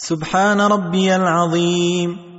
سبحان ربي العظيم.